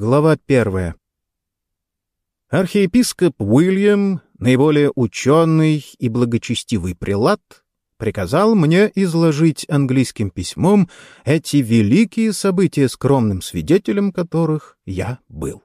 Глава первая. Архиепископ Уильям, наиболее ученый и благочестивый прилад, приказал мне изложить английским письмом эти великие события, скромным свидетелем которых я был.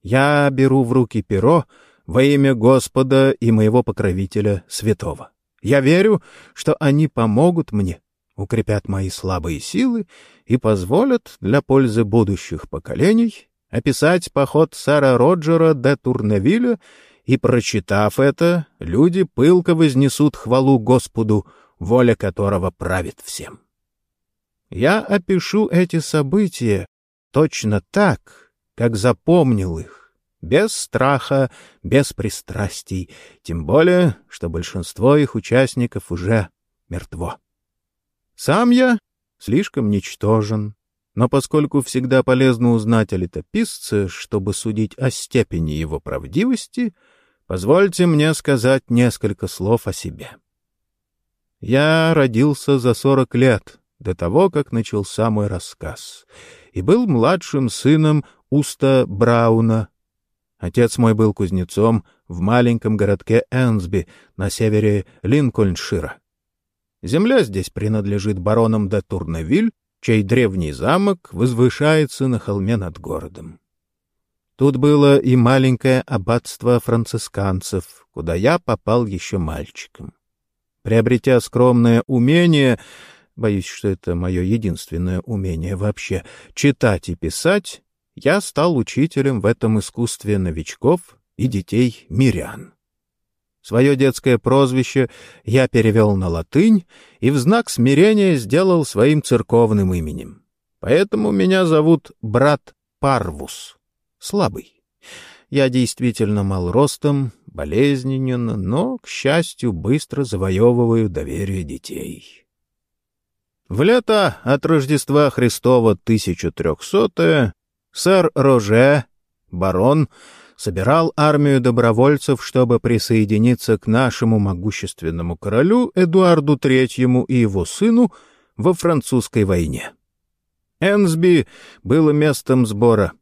Я беру в руки перо во имя Господа и моего покровителя святого. Я верю, что они помогут мне, укрепят мои слабые силы и позволят для пользы будущих поколений описать поход сэра Роджера де Турневиля, и, прочитав это, люди пылко вознесут хвалу Господу, воля которого правит всем. Я опишу эти события точно так, как запомнил их, без страха, без пристрастий, тем более, что большинство их участников уже мертво. Сам я слишком ничтожен, но поскольку всегда полезно узнать о летописце, чтобы судить о степени его правдивости, позвольте мне сказать несколько слов о себе. Я родился за сорок лет до того, как начался мой рассказ, и был младшим сыном Уста Брауна. Отец мой был кузнецом в маленьком городке Энсби на севере Линкольншира. Земля здесь принадлежит баронам де Турневиль, чей древний замок возвышается на холме над городом. Тут было и маленькое аббатство францисканцев, куда я попал еще мальчиком. Приобретя скромное умение, боюсь, что это мое единственное умение вообще, читать и писать, я стал учителем в этом искусстве новичков и детей мирян. Свое детское прозвище я перевел на латынь и в знак смирения сделал своим церковным именем. Поэтому меня зовут брат Парвус, слабый. Я действительно мал ростом, болезненен, но, к счастью, быстро завоевываю доверие детей. В лето от Рождества Христова 1300 сэр Роже, барон, собирал армию добровольцев, чтобы присоединиться к нашему могущественному королю Эдуарду Третьему и его сыну во французской войне. Энсби было местом сбора.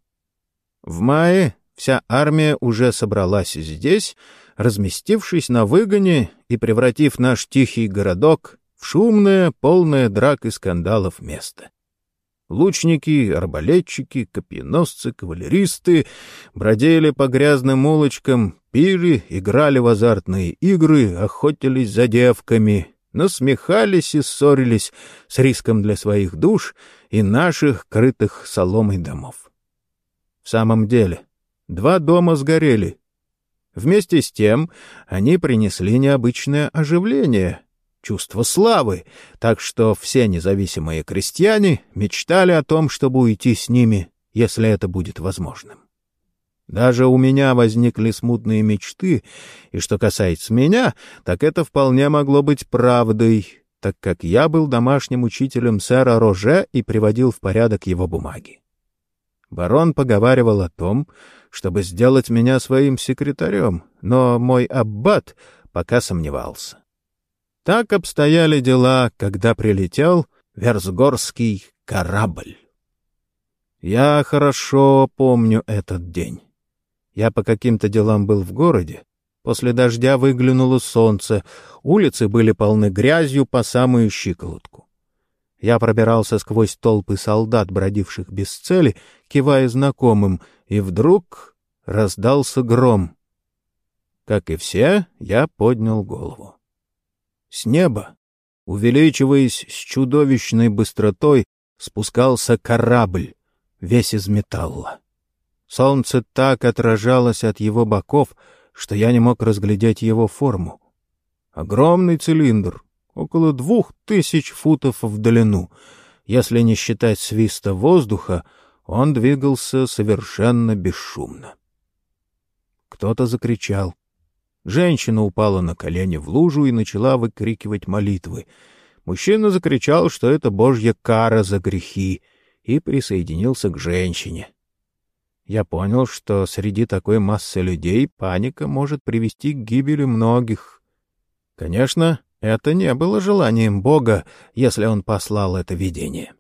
В мае вся армия уже собралась здесь, разместившись на выгоне и превратив наш тихий городок в шумное, полное драк и скандалов место. Лучники, арбалетчики, копьеносцы, кавалеристы бродили по грязным улочкам, пили, играли в азартные игры, охотились за девками, насмехались и ссорились с риском для своих душ и наших крытых соломой домов. В самом деле, два дома сгорели. Вместе с тем они принесли необычное оживление — чувство славы, так что все независимые крестьяне мечтали о том, чтобы уйти с ними, если это будет возможным. Даже у меня возникли смутные мечты, и что касается меня, так это вполне могло быть правдой, так как я был домашним учителем сэра Роже и приводил в порядок его бумаги. Барон поговаривал о том, чтобы сделать меня своим секретарем, но мой аббат пока сомневался. Так обстояли дела, когда прилетел Версгорский корабль. Я хорошо помню этот день. Я по каким-то делам был в городе. После дождя выглянуло солнце, улицы были полны грязью по самую щиколотку. Я пробирался сквозь толпы солдат, бродивших без цели, кивая знакомым, и вдруг раздался гром. Как и все, я поднял голову. С неба, увеличиваясь с чудовищной быстротой, спускался корабль, весь из металла. Солнце так отражалось от его боков, что я не мог разглядеть его форму. Огромный цилиндр, около двух тысяч футов в длину. Если не считать свиста воздуха, он двигался совершенно бесшумно. Кто-то закричал. Женщина упала на колени в лужу и начала выкрикивать молитвы. Мужчина закричал, что это божья кара за грехи, и присоединился к женщине. Я понял, что среди такой массы людей паника может привести к гибели многих. Конечно, это не было желанием Бога, если он послал это видение.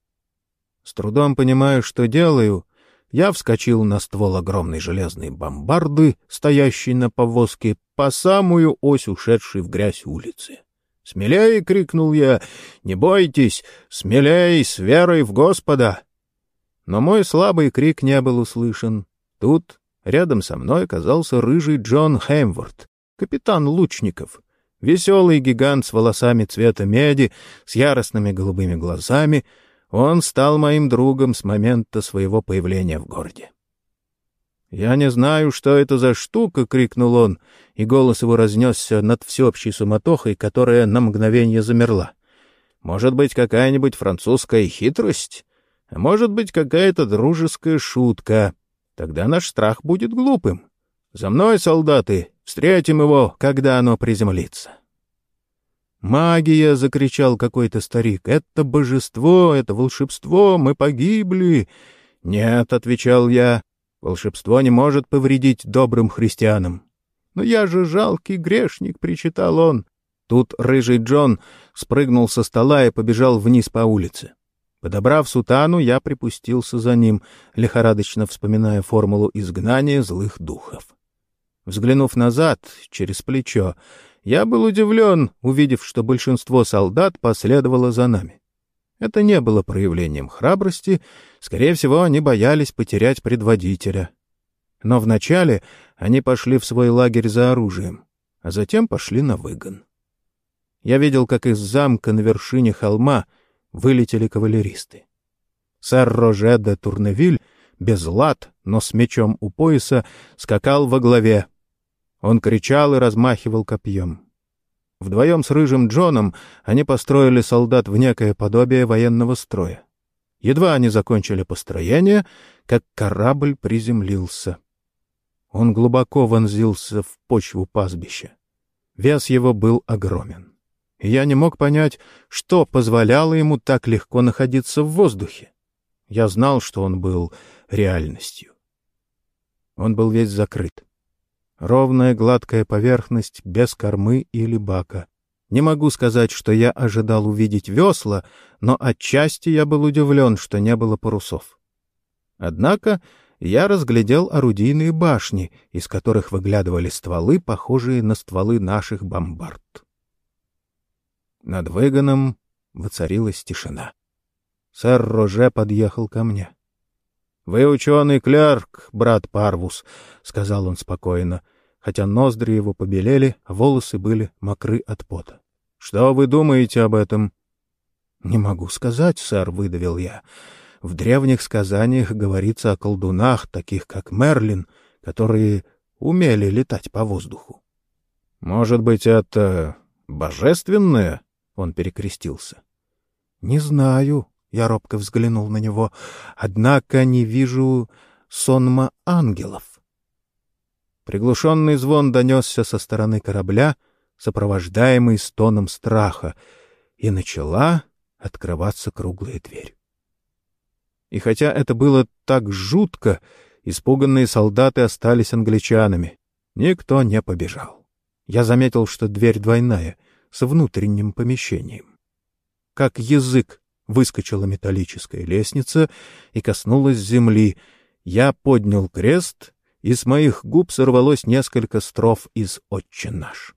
С трудом понимаю, что делаю, Я вскочил на ствол огромной железной бомбарды, стоящей на повозке, по самую ось ушедшей в грязь улицы. «Смелей!» — крикнул я. «Не бойтесь! Смелей! С верой в Господа!» Но мой слабый крик не был услышан. Тут рядом со мной оказался рыжий Джон Хэмворд, капитан лучников. Веселый гигант с волосами цвета меди, с яростными голубыми глазами. Он стал моим другом с момента своего появления в городе. «Я не знаю, что это за штука!» — крикнул он, и голос его разнесся над всеобщей суматохой, которая на мгновение замерла. «Может быть, какая-нибудь французская хитрость? А может быть, какая-то дружеская шутка? Тогда наш страх будет глупым. За мной, солдаты! Встретим его, когда оно приземлится!» «Магия!» — закричал какой-то старик. «Это божество, это волшебство, мы погибли!» «Нет», — отвечал я, Волшебство не может повредить добрым христианам. «Но я же жалкий грешник», — причитал он. Тут рыжий Джон спрыгнул со стола и побежал вниз по улице. Подобрав сутану, я припустился за ним, лихорадочно вспоминая формулу изгнания злых духов. Взглянув назад, через плечо, я был удивлен, увидев, что большинство солдат последовало за нами. Это не было проявлением храбрости, скорее всего, они боялись потерять предводителя. Но вначале они пошли в свой лагерь за оружием, а затем пошли на выгон. Я видел, как из замка на вершине холма вылетели кавалеристы. Сэр Роже де Турневиль, без лад, но с мечом у пояса, скакал во главе. Он кричал и размахивал копьем. Вдвоем с Рыжим Джоном они построили солдат в некое подобие военного строя. Едва они закончили построение, как корабль приземлился. Он глубоко вонзился в почву пастбища. Вес его был огромен. И я не мог понять, что позволяло ему так легко находиться в воздухе. Я знал, что он был реальностью. Он был весь закрыт. Ровная гладкая поверхность, без кормы или бака. Не могу сказать, что я ожидал увидеть весла, но отчасти я был удивлен, что не было парусов. Однако я разглядел орудийные башни, из которых выглядывали стволы, похожие на стволы наших бомбард. Над выгоном воцарилась тишина. Сэр Роже подъехал ко мне. — Вы ученый клерк, брат Парвус, — сказал он спокойно хотя ноздри его побелели, волосы были мокры от пота. — Что вы думаете об этом? — Не могу сказать, сэр, — выдавил я. В древних сказаниях говорится о колдунах, таких как Мерлин, которые умели летать по воздуху. — Может быть, это божественное? — он перекрестился. — Не знаю, — я робко взглянул на него, — однако не вижу сонма ангелов. Приглушенный звон донесся со стороны корабля, сопровождаемый стоном страха, и начала открываться круглая дверь. И хотя это было так жутко, испуганные солдаты остались англичанами. Никто не побежал. Я заметил, что дверь двойная, с внутренним помещением. Как язык выскочила металлическая лестница и коснулась земли. Я поднял крест и с моих губ сорвалось несколько строф из «Отче наш».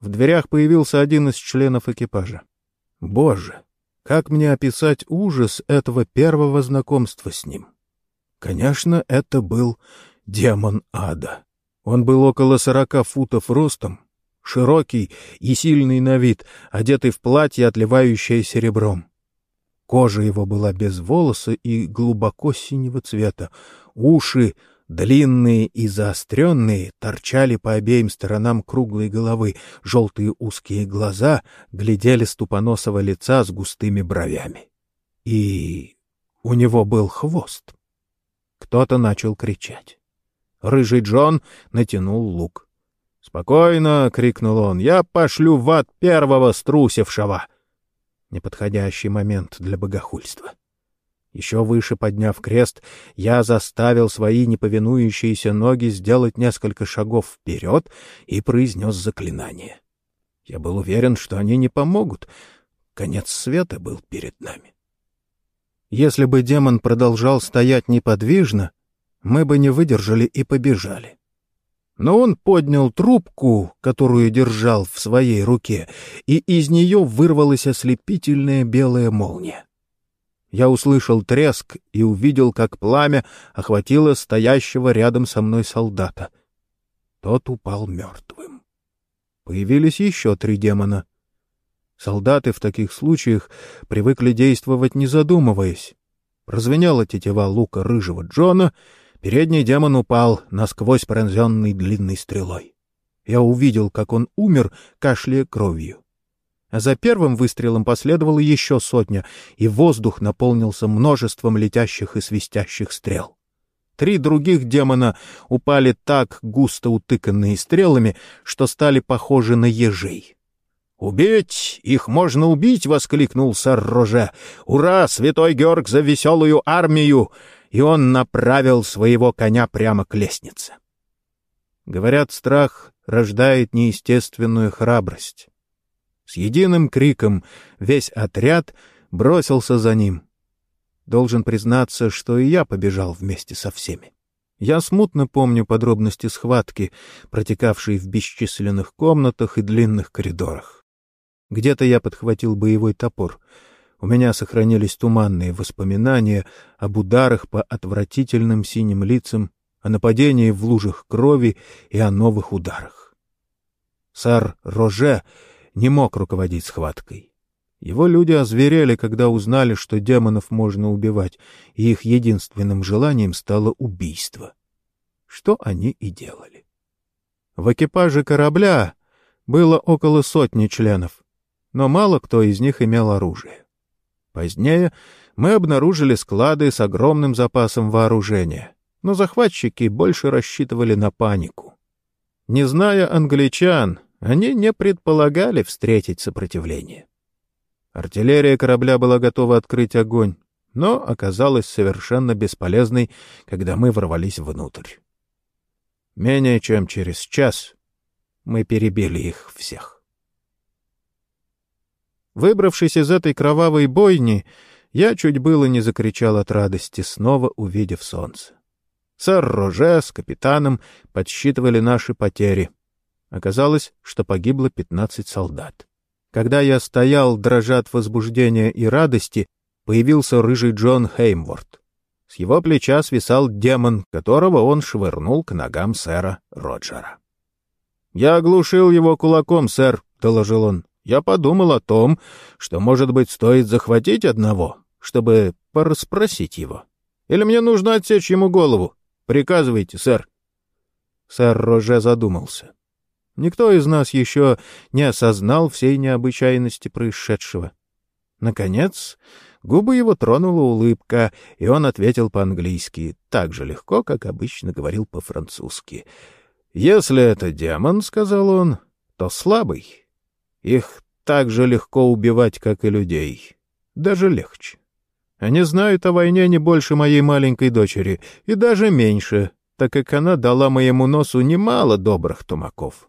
В дверях появился один из членов экипажа. Боже, как мне описать ужас этого первого знакомства с ним? Конечно, это был демон ада. Он был около сорока футов ростом, широкий и сильный на вид, одетый в платье, отливающее серебром. Кожа его была без волоса и глубоко синего цвета, уши Длинные и заостренные торчали по обеим сторонам круглой головы, желтые узкие глаза глядели с тупоносого лица с густыми бровями. И у него был хвост. Кто-то начал кричать. Рыжий Джон натянул лук. «Спокойно!» — крикнул он. «Я пошлю в ад первого струсившего!» Неподходящий момент для богохульства. Еще выше подняв крест, я заставил свои неповинующиеся ноги сделать несколько шагов вперед и произнес заклинание. Я был уверен, что они не помогут. Конец света был перед нами. Если бы демон продолжал стоять неподвижно, мы бы не выдержали и побежали. Но он поднял трубку, которую держал в своей руке, и из нее вырвалась ослепительная белая молния. Я услышал треск и увидел, как пламя охватило стоящего рядом со мной солдата. Тот упал мертвым. Появились еще три демона. Солдаты в таких случаях привыкли действовать, не задумываясь. Прозвенела тетива лука рыжего Джона, передний демон упал, насквозь пронзенный длинной стрелой. Я увидел, как он умер, кашляя кровью. А за первым выстрелом последовало еще сотня, и воздух наполнился множеством летящих и свистящих стрел. Три других демона упали так густо утыканные стрелами, что стали похожи на ежей. «Убить! Их можно убить!» — воскликнул сэр Роже. «Ура, святой Георг, за веселую армию!» И он направил своего коня прямо к лестнице. Говорят, страх рождает неестественную храбрость. С единым криком весь отряд бросился за ним. Должен признаться, что и я побежал вместе со всеми. Я смутно помню подробности схватки, протекавшей в бесчисленных комнатах и длинных коридорах. Где-то я подхватил боевой топор. У меня сохранились туманные воспоминания об ударах по отвратительным синим лицам, о нападении в лужах крови и о новых ударах. Сэр Роже не мог руководить схваткой. Его люди озверели, когда узнали, что демонов можно убивать, и их единственным желанием стало убийство. Что они и делали. В экипаже корабля было около сотни членов, но мало кто из них имел оружие. Позднее мы обнаружили склады с огромным запасом вооружения, но захватчики больше рассчитывали на панику. Не зная англичан, они не предполагали встретить сопротивление. Артиллерия корабля была готова открыть огонь, но оказалась совершенно бесполезной, когда мы ворвались внутрь. Менее чем через час мы перебили их всех. Выбравшись из этой кровавой бойни, я чуть было не закричал от радости, снова увидев солнце. Сэр Роже с капитаном подсчитывали наши потери — Оказалось, что погибло пятнадцать солдат. Когда я стоял, дрожа от возбуждения и радости, появился рыжий Джон Хеймворд. С его плеча свисал демон, которого он швырнул к ногам сэра Роджера. «Я оглушил его кулаком, сэр», — доложил он. «Я подумал о том, что, может быть, стоит захватить одного, чтобы порасспросить его. Или мне нужно отсечь ему голову? Приказывайте, сэр». Сэр Роже задумался. Никто из нас еще не осознал всей необычайности происшедшего. Наконец, губы его тронула улыбка, и он ответил по-английски, так же легко, как обычно говорил по-французски. «Если это демон, — сказал он, — то слабый. Их так же легко убивать, как и людей. Даже легче. Они знают о войне не больше моей маленькой дочери, и даже меньше, так как она дала моему носу немало добрых тумаков.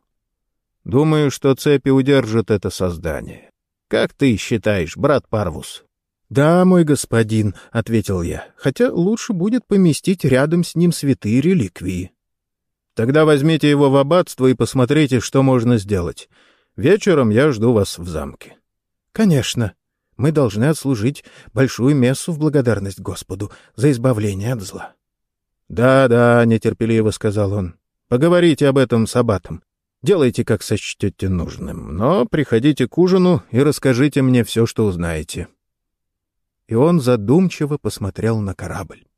Думаю, что цепи удержат это создание. Как ты считаешь, брат Парвус? — Да, мой господин, — ответил я, — хотя лучше будет поместить рядом с ним святые реликвии. — Тогда возьмите его в аббатство и посмотрите, что можно сделать. Вечером я жду вас в замке. — Конечно. Мы должны отслужить большую мессу в благодарность Господу за избавление от зла. «Да, — Да-да, — нетерпеливо сказал он. — Поговорите об этом с аббатом. Делайте, как сочтете нужным, но приходите к ужину и расскажите мне все, что узнаете». И он задумчиво посмотрел на корабль.